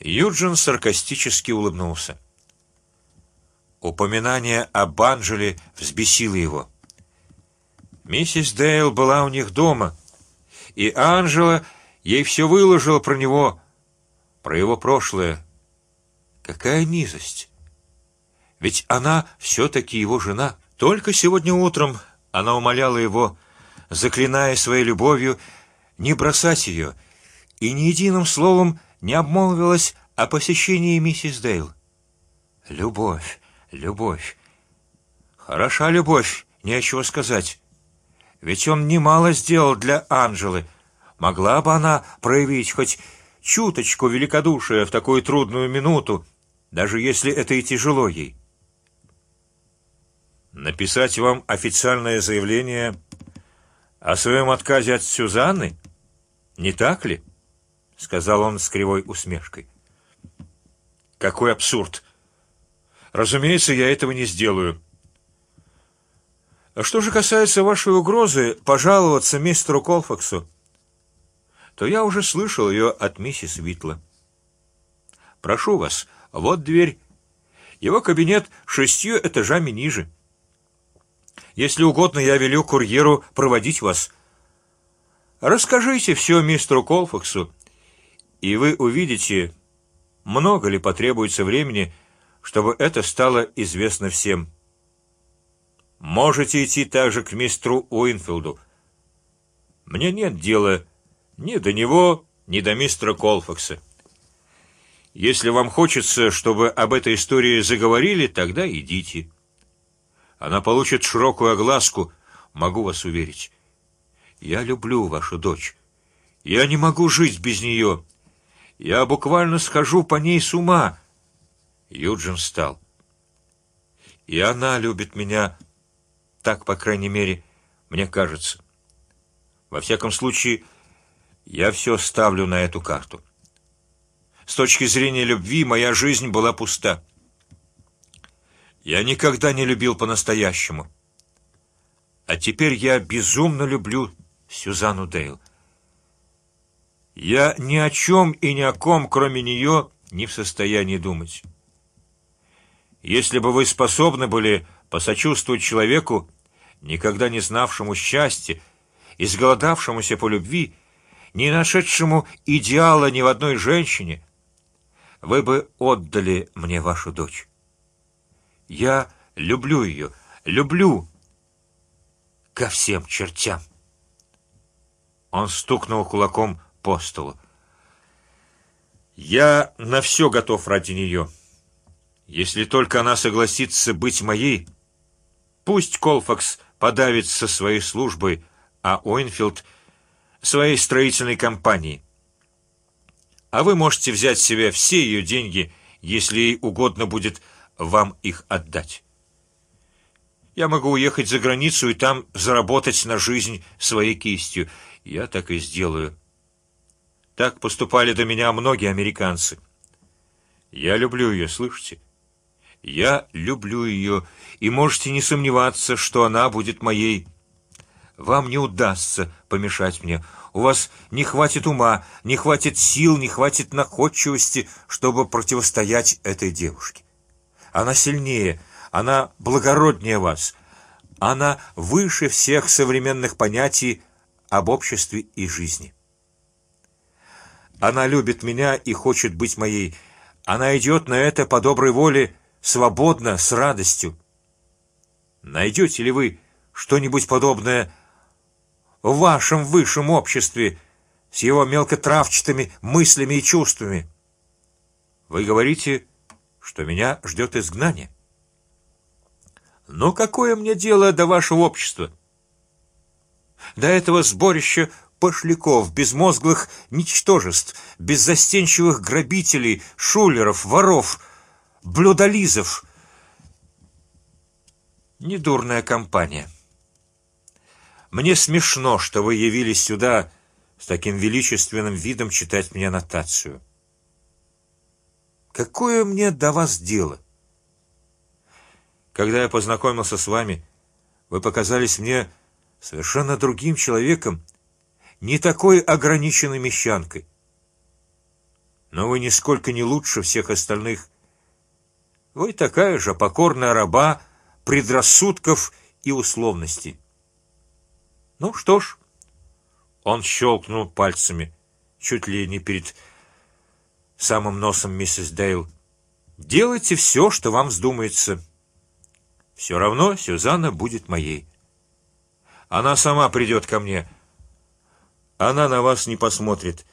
Юджин саркастически улыбнулся. Упоминание об Анжеле взбесило его. Миссис Дейл была у них дома, и Анжела ей все выложила про него, про его прошлое. Какая низость! Ведь она все-таки его жена. Только сегодня утром она умоляла его, заклиная своей любовью, не бросать ее, и ни единым словом не обмолвилась о посещении миссис Дейл. Любовь, любовь, хороша любовь, нечего сказать. Ведь он немало сделал для Анжелы. Могла бы она проявить хоть чуточку великодушия в такую трудную минуту, даже если это и тяжело ей. Написать вам официальное заявление о своем отказе от Сюзанны, не так ли? Сказал он с кривой усмешкой. Какой абсурд! Разумеется, я этого не сделаю. А что же касается вашей угрозы пожаловаться мистеру Колфаксу, то я уже слышал ее от миссис Витла. Прошу вас, вот дверь. Его кабинет шестью этажами ниже. Если угодно, я велю курьеру проводить вас. Расскажите все мистеру Колфаксу, и вы увидите, много ли потребуется времени, чтобы это стало известно всем. Можете идти также к мистеру Уинфилду. Мне нет дела ни до него, ни до мистера Колфакса. Если вам хочется, чтобы об этой истории заговорили, тогда идите. Она получит широкую огласку, могу вас уверить. Я люблю вашу дочь. Я не могу жить без нее. Я буквально схожу по ней с ума. Юджин встал. И она любит меня, так по крайней мере, мне кажется. Во всяком случае, я все ставлю на эту карту. С точки зрения любви моя жизнь была пуста. Я никогда не любил по-настоящему. А теперь я безумно люблю Сюзанну Дейл. Я ни о чем и ни о ком, кроме нее, не в состоянии думать. Если бы вы способны были посочувствовать человеку, никогда не знавшему счастья, изголодавшемуся по любви, не нашедшему идеала ни в одной женщине, вы бы отдали мне вашу дочь. Я люблю ее, люблю ко всем чертям. Он стукнул кулаком по столу. Я на все готов ради нее, если только она согласится быть моей. Пусть Колфакс подавится своей службой, а Уинфилд своей строительной компанией. А вы можете взять себе все ее деньги, если ей угодно будет вам их отдать. Я могу уехать за границу и там заработать на жизнь своей кистью. Я так и сделаю. Так поступали до меня многие американцы. Я люблю ее, слышите? Я люблю ее, и можете не сомневаться, что она будет моей. Вам не удастся помешать мне. У вас не хватит ума, не хватит сил, не хватит находчивости, чтобы противостоять этой девушке. Она сильнее, она благороднее вас, она выше всех современных понятий об обществе и жизни. Она любит меня и хочет быть моей. Она идет на это по доброй воле, свободно, с радостью. Найдете ли вы что-нибудь подобное в вашем высшем обществе с его мелкотравчатыми мыслями и чувствами? Вы говорите, что меня ждет изгнание. Но какое мне дело до вашего общества? До этого сборища пошляков, безмозглых ничтожеств, беззастенчивых грабителей, шулеров, воров, блюдолизов. Недурная компания. Мне смешно, что вы явились сюда с таким величественным видом читать мне нотацию. Какое мне до вас дело? Когда я познакомился с вами, вы показались мне совершенно другим человеком, не такой ограниченной мещанкой. но вы нисколько не лучше всех остальных. Вы такая же покорная раба предрассудков и условностей. Ну что ж, он щелкнул пальцами, чуть ли не перед самым носом миссис Дейл. Делайте все, что вам вздумается. Все равно Сюзанна будет моей. Она сама придет ко мне. Она на вас не посмотрит.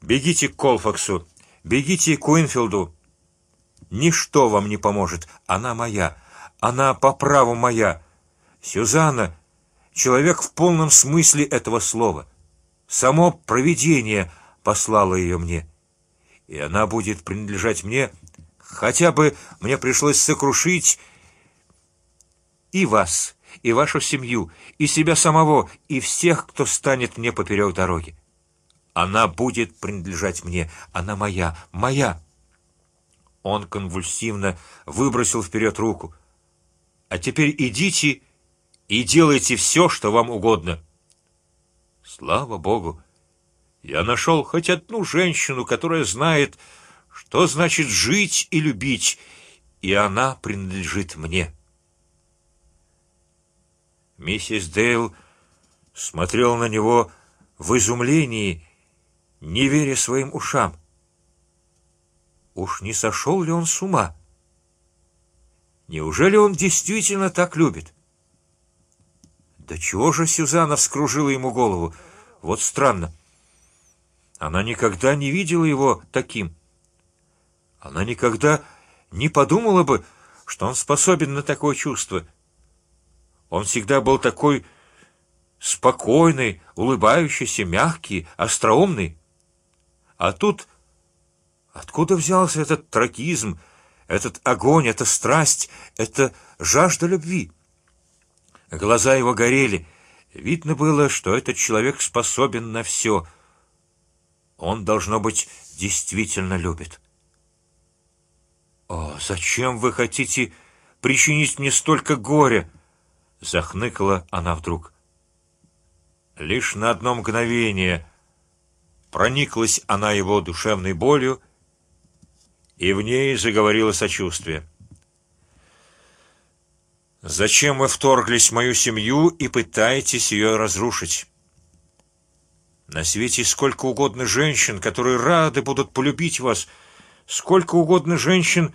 Бегите к Колфаксу, бегите к Уинфилду. Ничто вам не поможет. Она моя, она по праву моя. Сюзанна, человек в полном смысле этого слова. Само провидение послало ее мне, и она будет принадлежать мне. Хотя бы мне пришлось сокрушить и вас, и вашу семью, и себя самого, и всех, кто станет мне поперек дороги. Она будет принадлежать мне, она моя, моя. Он конвульсивно выбросил вперед руку. А теперь идите и делайте все, что вам угодно. Слава Богу, я нашел хоть одну женщину, которая знает, что значит жить и любить, и она принадлежит мне. Миссис Дейл смотрел на него в изумлении, не веря своим ушам. Уж не сошел ли он с ума? Неужели он действительно так любит? Да чего же Сюзанна вскружила ему голову? Вот странно. Она никогда не видела его таким. Она никогда не подумала бы, что он способен на такое чувство. Он всегда был такой спокойный, улыбающийся, мягкий, остроумный. А тут откуда взялся этот трагизм, этот огонь, эта страсть, эта жажда любви? Глаза его горели. Видно было, что этот человек способен на все. Он должно быть действительно любит. О, зачем вы хотите причинить мне столько горя? Захныкала она вдруг. Лишь на одно мгновение прониклась она его душевной болью, и в ней заговорило сочувствие. Зачем вы вторглись в мою семью и пытаетесь ее разрушить? На свете сколько угодно женщин, которые рады будут полюбить вас, сколько угодно женщин,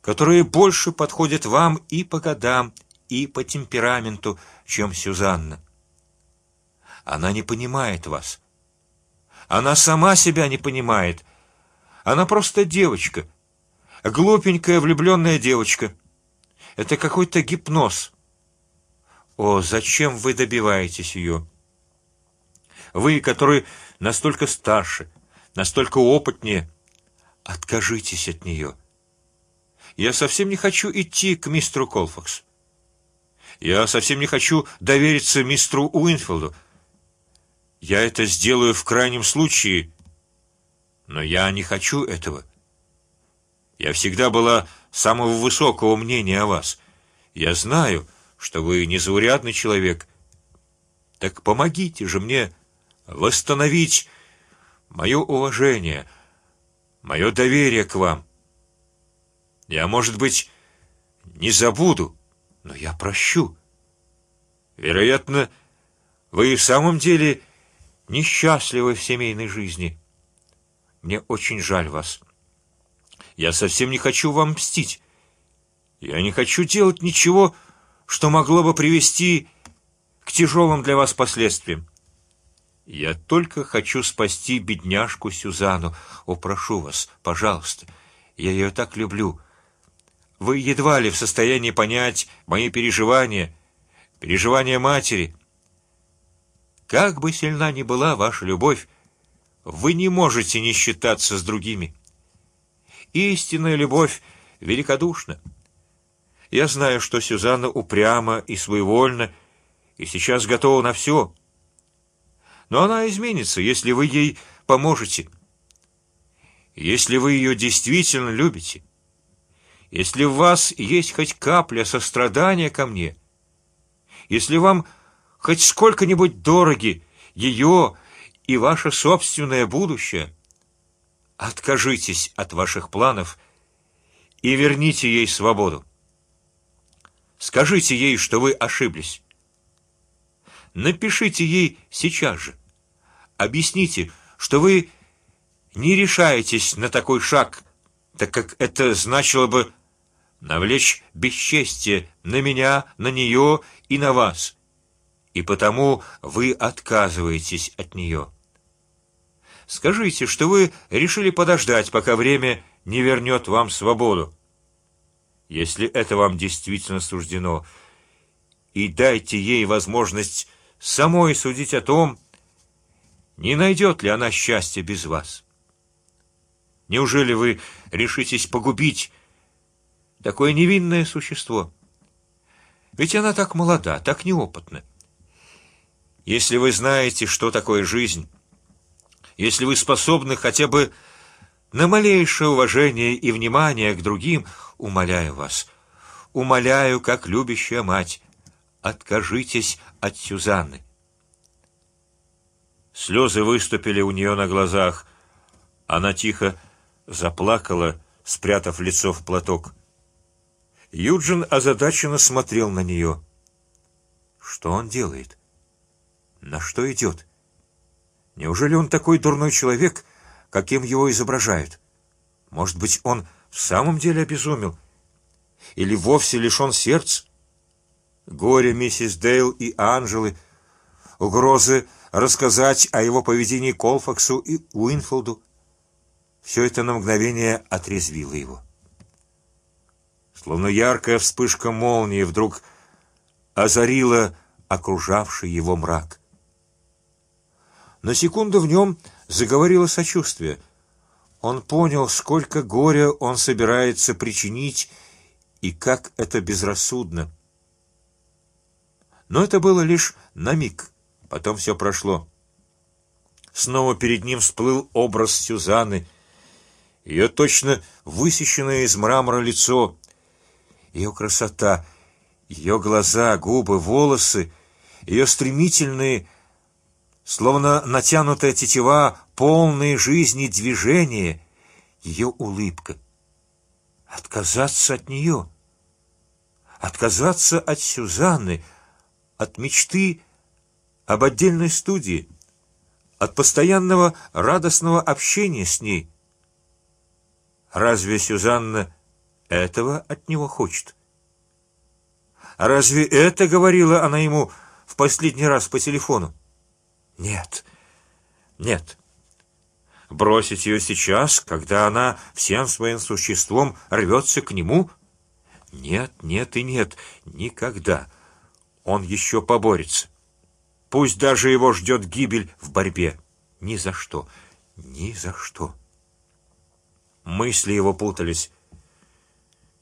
которые больше подходят вам и по годам, и по темпераменту, чем Сюзанна. Она не понимает вас. Она сама себя не понимает. Она просто девочка, глупенькая влюбленная девочка. Это какой-то гипноз. О, зачем вы добиваетесь ее? Вы, который настолько старше, настолько опытнее, откажитесь от нее. Я совсем не хочу идти к мистеру Колфакс. Я совсем не хочу довериться мистеру Уинфилду. Я это сделаю в крайнем случае, но я не хочу этого. Я всегда была самого высокого мнения о вас. Я знаю, что вы незаурядный человек. Так помогите же мне восстановить мое уважение, мое доверие к вам. Я, может быть, не забуду, но я прощу. Вероятно, вы и в самом деле несчастливы в семейной жизни. Мне очень жаль вас. Я совсем не хочу вам мстить. Я не хочу делать ничего, что могло бы привести к тяжелым для вас последствиям. Я только хочу спасти бедняжку Сюзану. О, прошу вас, пожалуйста, я ее так люблю. Вы едва ли в состоянии понять мои переживания, переживания матери. Как бы сильна ни была ваша любовь, вы не можете не считаться с другими. Истинная любовь великодушна. Я знаю, что Сюзанна упряма и своевольна, и сейчас готова на все. Но она изменится, если вы ей поможете, если вы ее действительно любите. Если в вас есть хоть капля сострадания ко мне, если вам хоть сколько-нибудь дороги ее и ваше собственное будущее, Откажитесь от ваших планов и верните ей свободу. Скажите ей, что вы ошиблись. Напишите ей сейчас же. Объясните, что вы не решаетесь на такой шаг, так как это значило бы навлечь бесчестие на меня, на нее и на вас, и потому вы отказываетесь от нее. Скажите, что вы решили подождать, пока время не вернет вам свободу, если это вам действительно суждено, и дайте ей возможность самой судить о том, не найдет ли она счастья без вас. Неужели вы решитесь погубить такое невинное существо? Ведь она так молода, так неопытна. Если вы знаете, что такое жизнь, если вы способны хотя бы на малейшее уважение и внимание к другим, умоляю вас, умоляю, как любящая мать, откажитесь от Сюзанны. Слезы выступили у нее на глазах. Она тихо заплакала, спрятав лицо в платок. Юджин озадаченно смотрел на нее. Что он делает? На что идет? Неужели он такой дурной человек, каким его изображают? Может быть, он в самом деле обезумел, или вовсе лишен сердца? Горе миссис Дейл и Анжелы, угрозы рассказать о его поведении Колфаксу и Уинфилду. Все это на мгновение отрезвило его. Словно яркая вспышка молнии вдруг озарила окружавший его мрак. На секунду в нем заговорило сочувствие. Он понял, сколько горя он собирается причинить и как это безрассудно. Но это было лишь на миг. Потом все прошло. Снова перед ним всплыл образ Сюзанны, ее точно высеченное из мрамора лицо, ее красота, ее глаза, губы, волосы, ее стремительные, словно натянутая тетива, полные жизни движения, ее улыбка. Отказаться от нее, отказаться от Сюзанны, от мечты об отдельной студии, от постоянного радостного общения с ней. Разве Сюзанна этого от него хочет? Разве это говорила она ему в последний раз по телефону? Нет, нет. Бросить ее сейчас, когда она всем своим существом рвется к нему? Нет, нет и нет, никогда. Он еще поборется. Пусть даже его ждет гибель в борьбе. Ни за что, ни за что. Мысли его путались.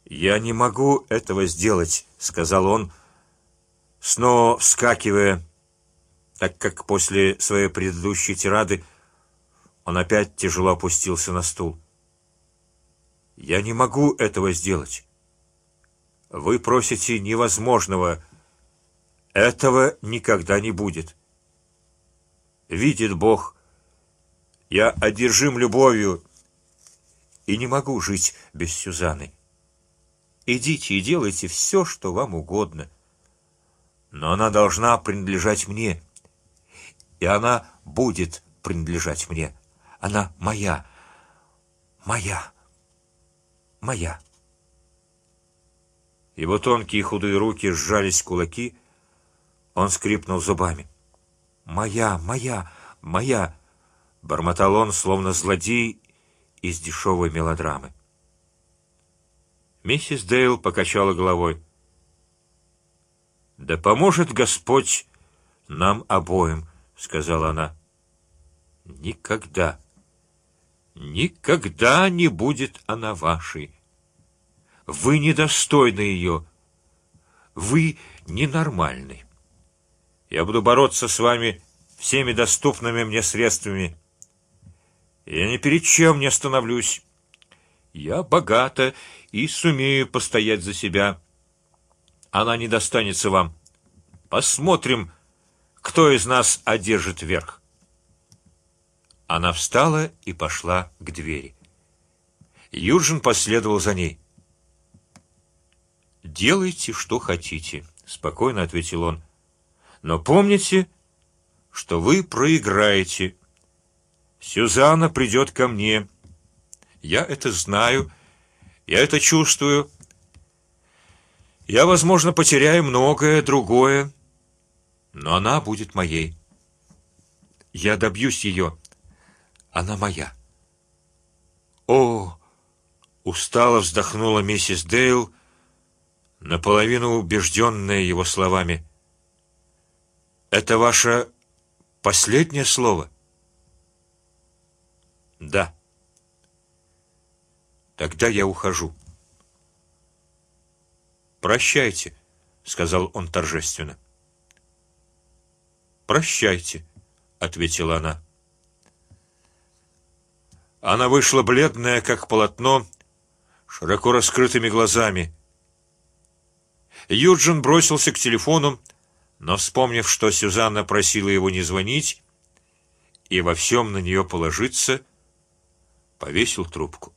Я не могу этого сделать, сказал он, снова вскакивая, так как после своей предыдущей тирады он опять тяжело опустился на стул. Я не могу этого сделать. Вы просите невозможного. Этого никогда не будет. Видит Бог, я одержим любовью и не могу жить без Сюзаны. Идите и делайте все, что вам угодно, но она должна принадлежать мне, и она будет принадлежать мне. Она моя, моя, моя. Его тонкие худые руки сжались в кулаки, он скрипнул зубами. Моя, моя, моя, бормотал он, словно злодей из дешевой мелодрамы. Миссис Дейл покачала головой. Да поможет Господь нам обоим, сказала она. Никогда, никогда не будет она вашей. Вы недостойны ее. Вы ненормальный. Я буду бороться с вами всеми доступными мне средствами. Я ни перед чем не остановлюсь. Я богата и сумею постоять за себя. Она не достанется вам. Посмотрим, кто из нас одержит верх. Она встала и пошла к двери. Юджин последовал за ней. Делайте, что хотите, спокойно ответил он. Но помните, что вы проиграете. Сюзанна придет ко мне. Я это знаю, я это чувствую. Я, возможно, потеряю многое другое, но она будет моей. Я добьюсь ее. Она моя. О, устало вздохнула миссис Дейл, наполовину убежденная его словами. Это ваше последнее слово? Да. Тогда я ухожу. Прощайте, сказал он торжественно. Прощайте, ответила она. Она вышла бледная, как полотно, широко раскрытыми глазами. Юджин бросился к телефону, но вспомнив, что Сюзанна просила его не звонить и во всем на нее положиться, повесил трубку.